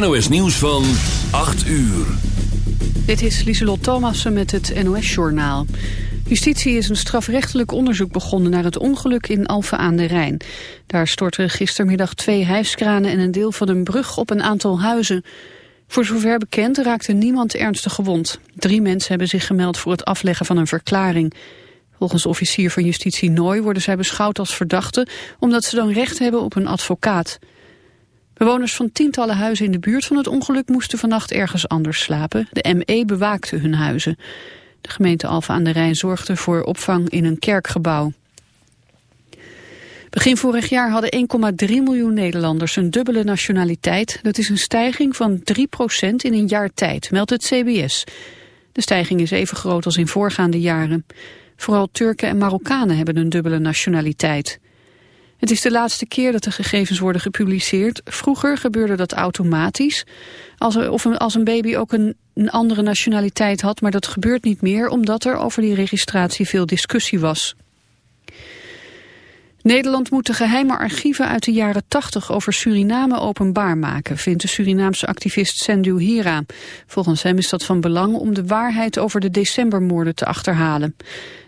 NOS Nieuws van 8 uur. Dit is Lieselot Thomassen met het NOS-journaal. Justitie is een strafrechtelijk onderzoek begonnen naar het ongeluk in Alphen aan de Rijn. Daar stortten gistermiddag twee hijskranen en een deel van een brug op een aantal huizen. Voor zover bekend raakte niemand ernstig gewond. Drie mensen hebben zich gemeld voor het afleggen van een verklaring. Volgens officier van justitie Nooy worden zij beschouwd als verdachten... omdat ze dan recht hebben op een advocaat. Bewoners van tientallen huizen in de buurt van het ongeluk moesten vannacht ergens anders slapen. De ME bewaakte hun huizen. De gemeente Alphen aan de Rijn zorgde voor opvang in een kerkgebouw. Begin vorig jaar hadden 1,3 miljoen Nederlanders een dubbele nationaliteit. Dat is een stijging van 3% in een jaar tijd, meldt het CBS. De stijging is even groot als in voorgaande jaren. Vooral Turken en Marokkanen hebben een dubbele nationaliteit. Het is de laatste keer dat de gegevens worden gepubliceerd. Vroeger gebeurde dat automatisch. Als, er, of een, als een baby ook een, een andere nationaliteit had, maar dat gebeurt niet meer omdat er over die registratie veel discussie was. Nederland moet de geheime archieven uit de jaren 80 over Suriname openbaar maken, vindt de Surinaamse activist Sendu Hira. Volgens hem is dat van belang om de waarheid over de decembermoorden te achterhalen.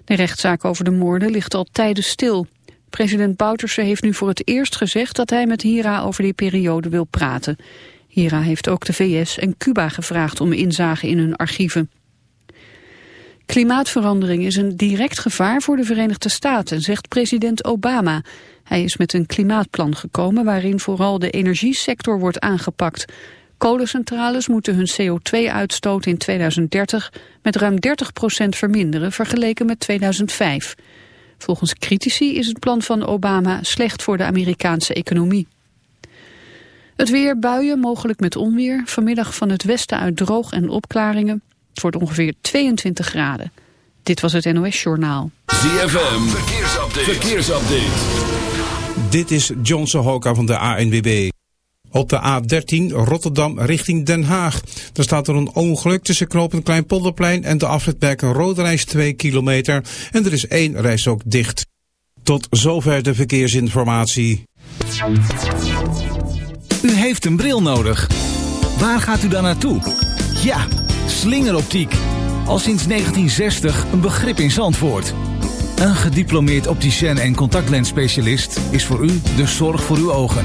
De rechtszaak over de moorden ligt al tijden stil. President Bouterse heeft nu voor het eerst gezegd dat hij met Hira over die periode wil praten. Hira heeft ook de VS en Cuba gevraagd om inzage in hun archieven. Klimaatverandering is een direct gevaar voor de Verenigde Staten, zegt president Obama. Hij is met een klimaatplan gekomen waarin vooral de energiesector wordt aangepakt. Kolencentrales moeten hun CO2-uitstoot in 2030 met ruim 30% verminderen vergeleken met 2005. Volgens critici is het plan van Obama slecht voor de Amerikaanse economie. Het weer, buien, mogelijk met onweer. Vanmiddag van het westen uit droog en opklaringen. Het wordt ongeveer 22 graden. Dit was het NOS Journaal. ZFM, verkeersupdate. verkeersupdate. Dit is Johnson Hoka van de ANWB. Op de A13 Rotterdam richting Den Haag. Daar staat er een ongeluk tussen knooppunt Kleinpolderplein en de afritberg Rode Reis 2 kilometer. En er is één reis ook dicht. Tot zover de verkeersinformatie. U heeft een bril nodig. Waar gaat u dan naartoe? Ja, slingeroptiek. Al sinds 1960 een begrip in Zandvoort. Een gediplomeerd opticien en contactlensspecialist is voor u de zorg voor uw ogen.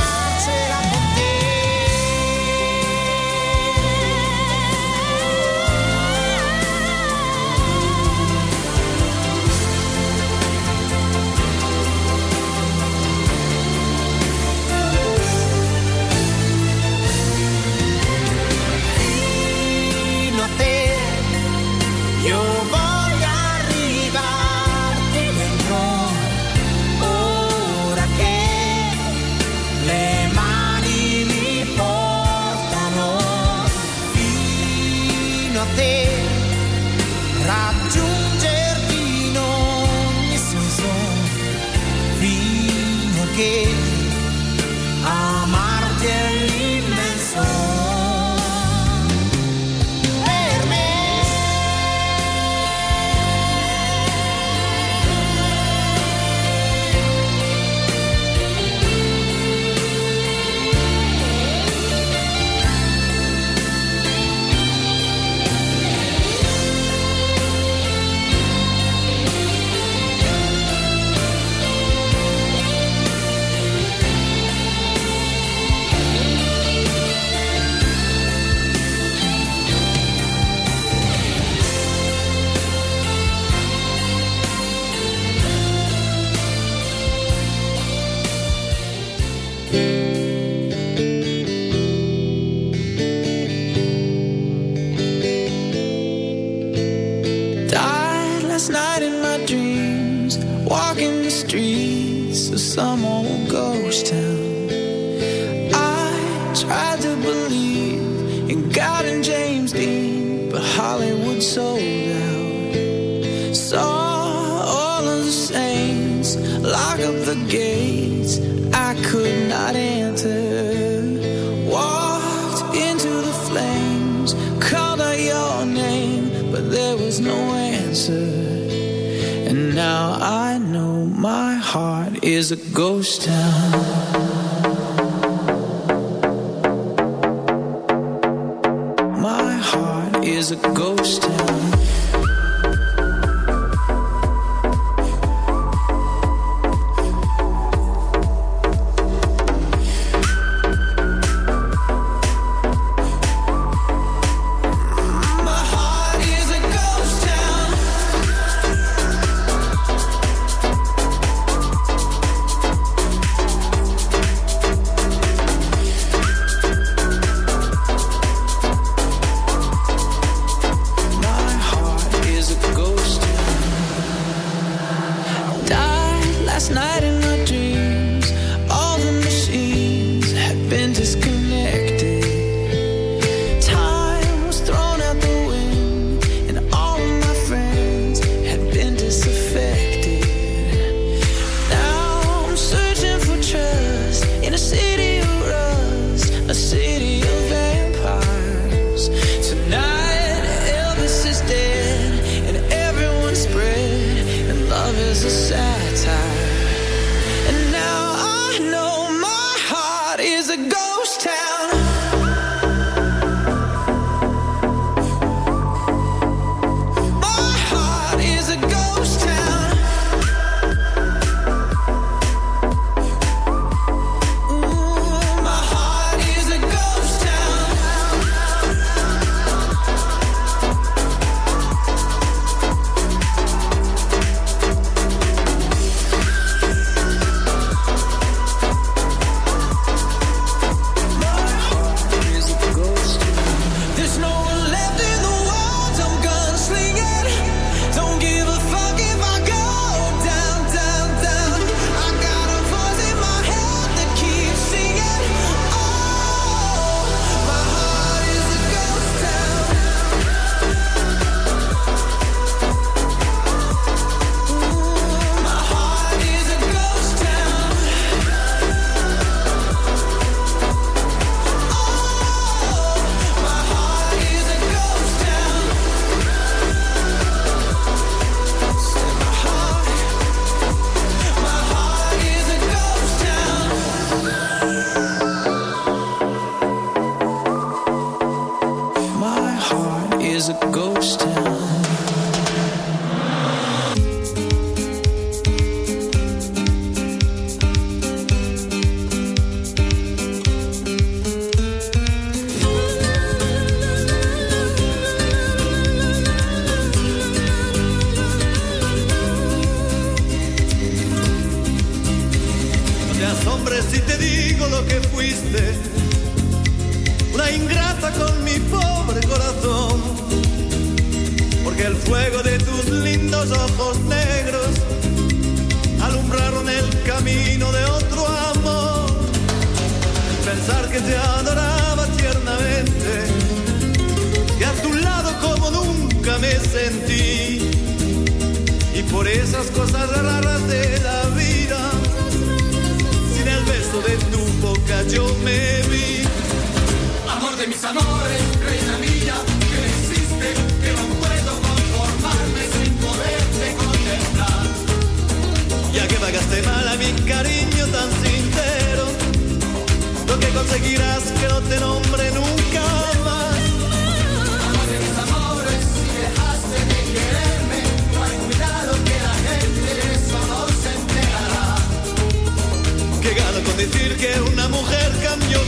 is a ghost town.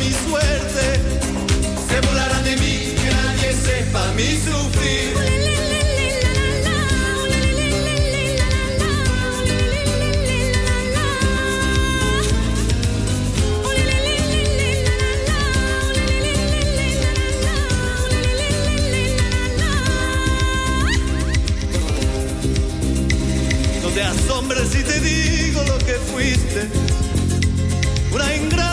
mi suerte. Se burlarán de mí, que nadie sepa mi sufrir. No te asombres si te digo lo que fuiste. Una ingrata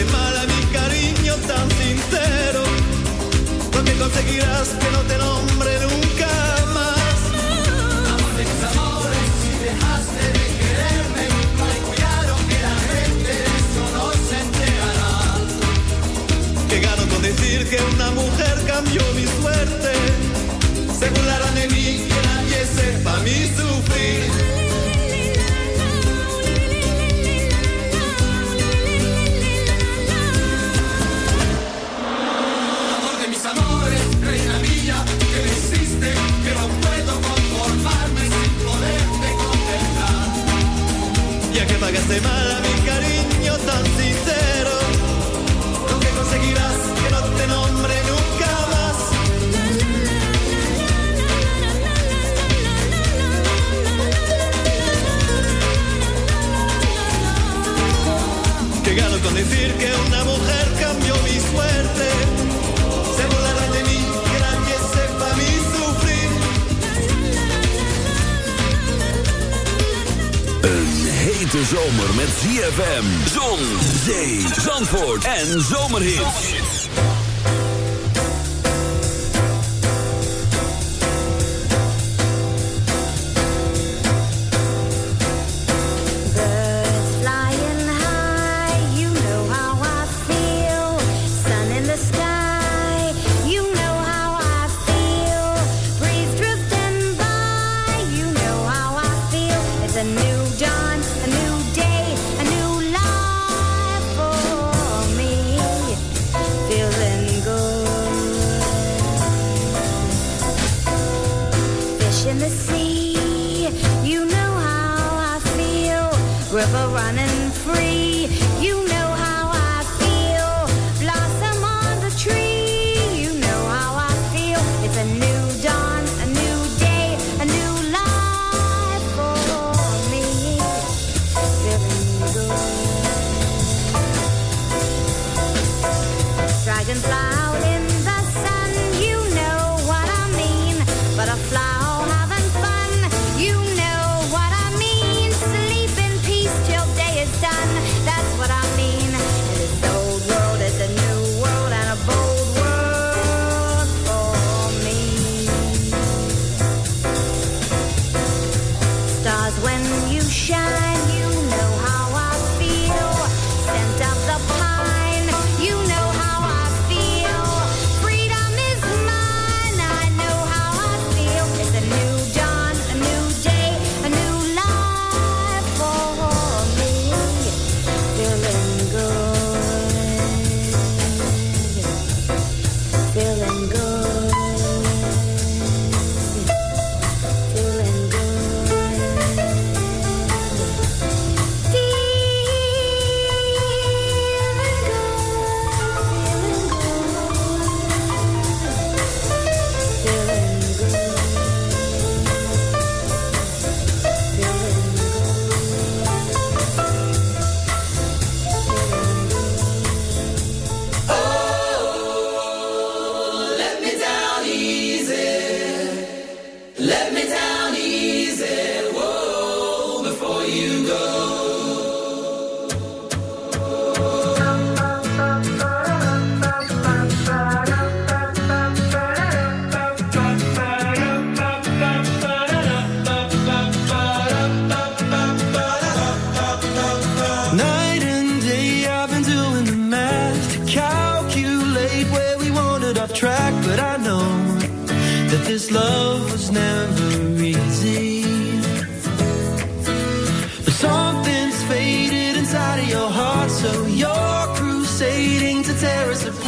hace mal a mi cariño tan sincero, porque conseguirás que no te nombre nunca más. Amores, amores, si dejaste de quererme, hay cuidado que la gente eso no se enterará. Que gano con decir que una mujer cambió mi suerte zomerhit.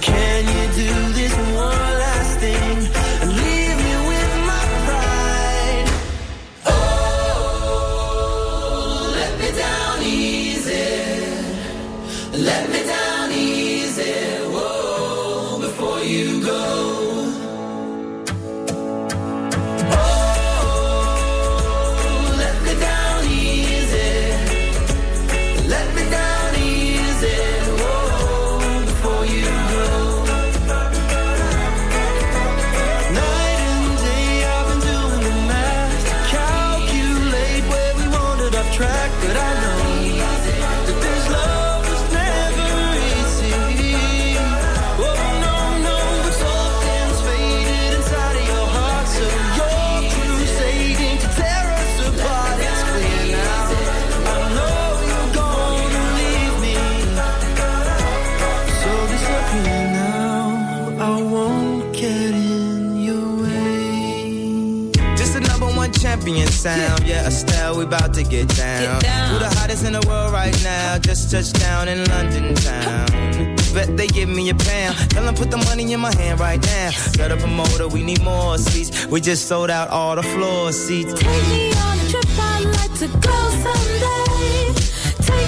can you about to get down. We're Who the hottest in the world right now? Just touched down in London town. Bet they give me a pound. Tell them put the money in my hand right now. Set up a motor, we need more seats. We just sold out all the floor seats. Take me on a trip, I'd like to go someday. Take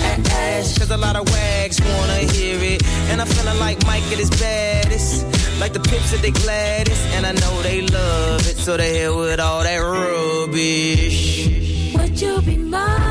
ass. Cause a lot of wags wanna hear it. And I'm feeling like Mike at his baddest. Like the pips at the gladdest. And I know they love it. So they hell with all that rubbish. Would you be my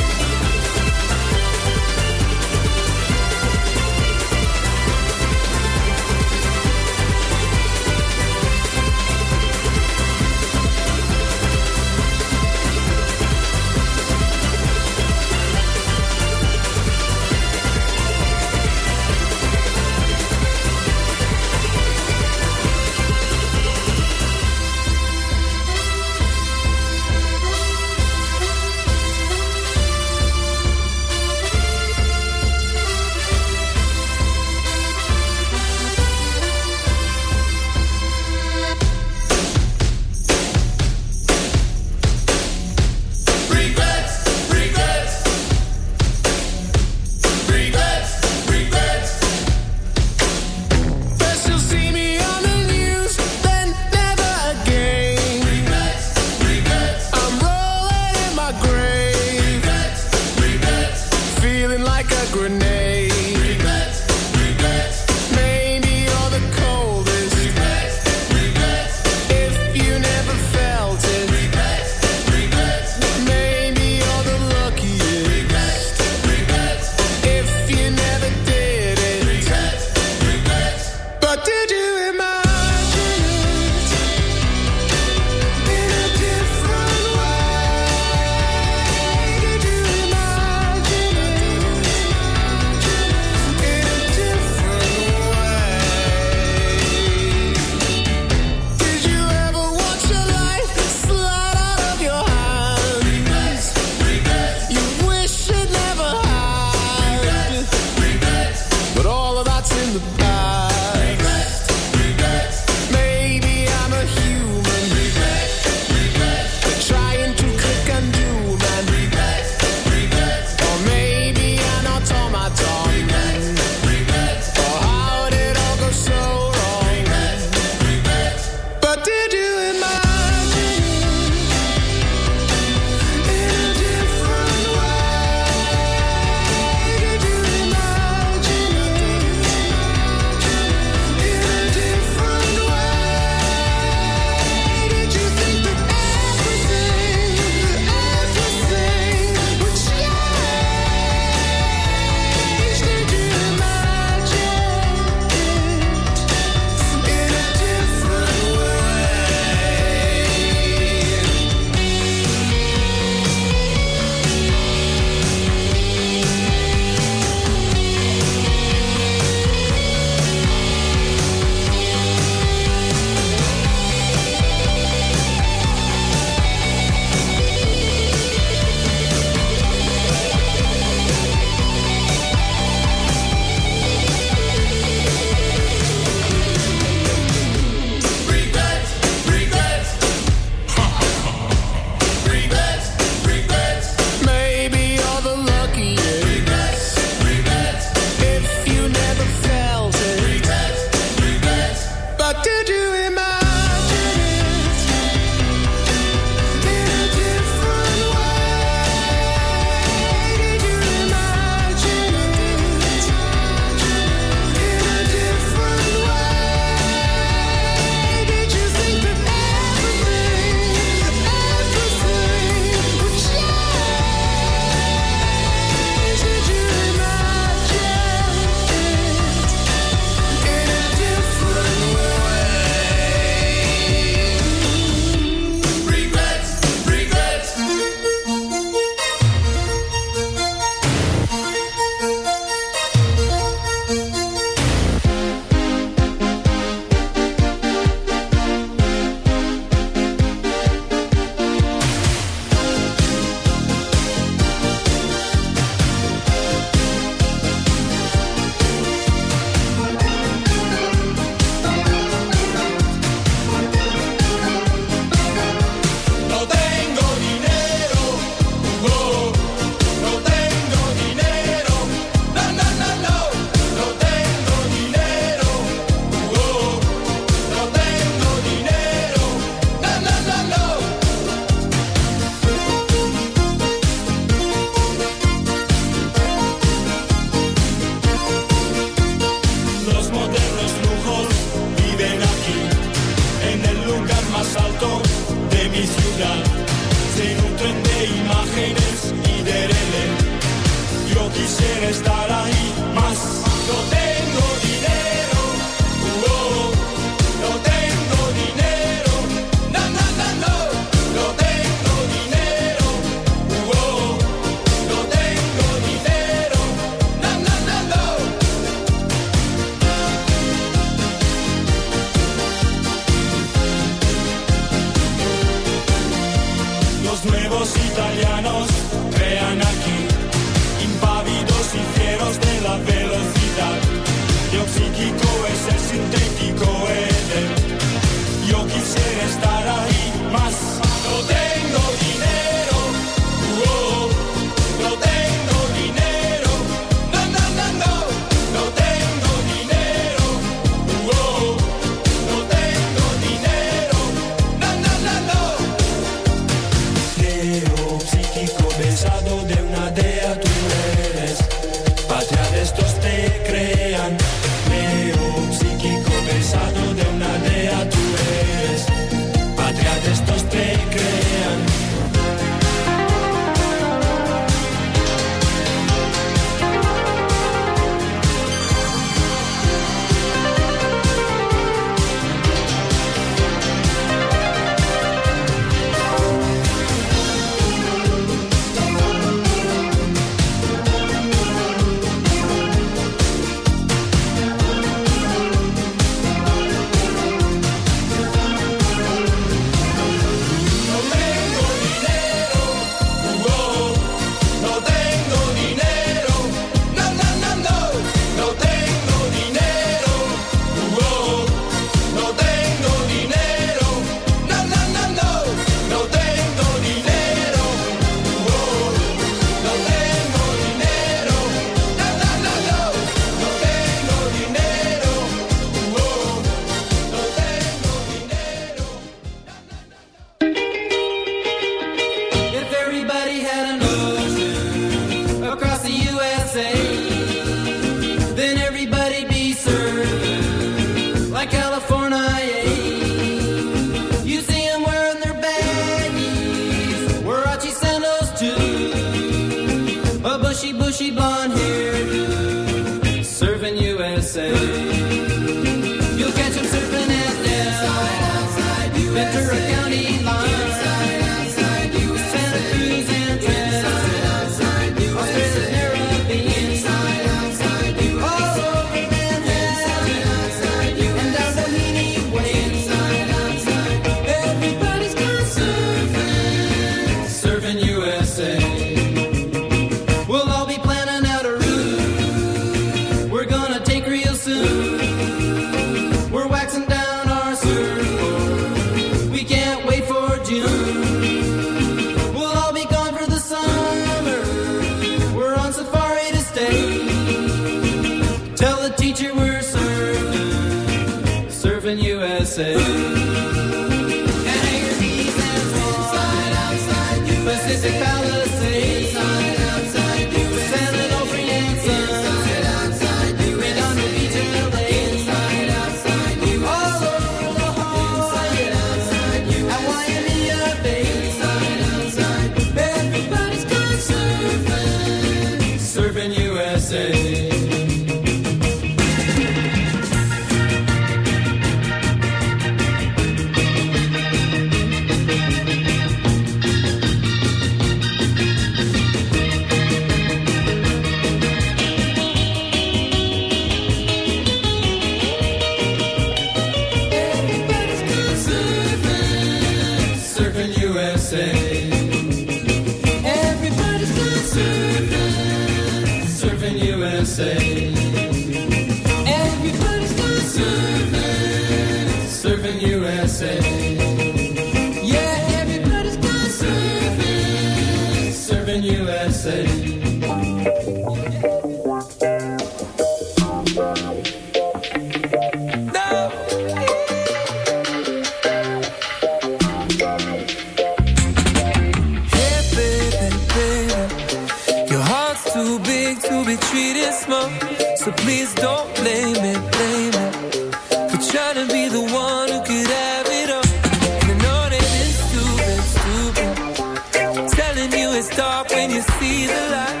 see the light.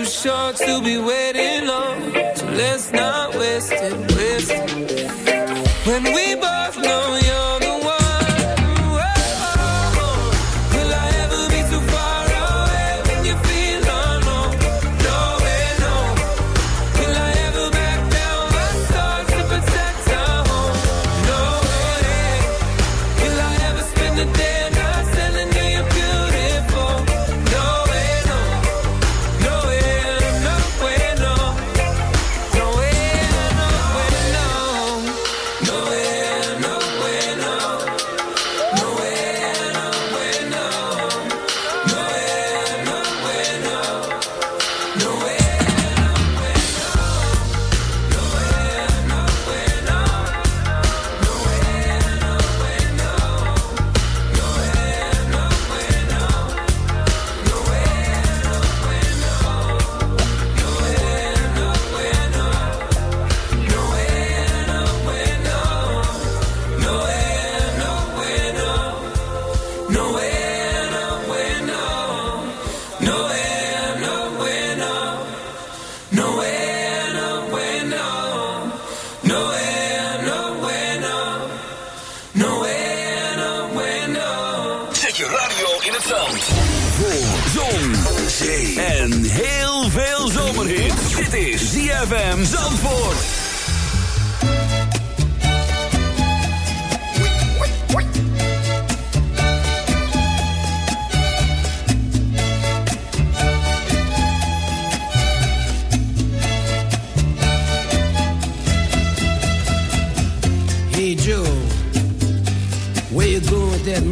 too short to be waiting long. So let's not waste it, waste it. When we